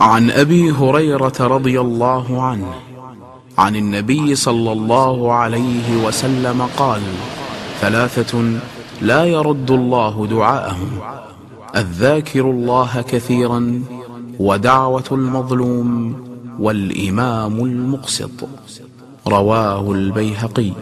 عن أبي هريرة رضي الله عنه عن النبي صلى الله عليه وسلم قال ثلاثة لا يرد الله دعاءهم الذاكر الله كثيرا ودعوة المظلوم والإمام المقسط. رواه البيهقي.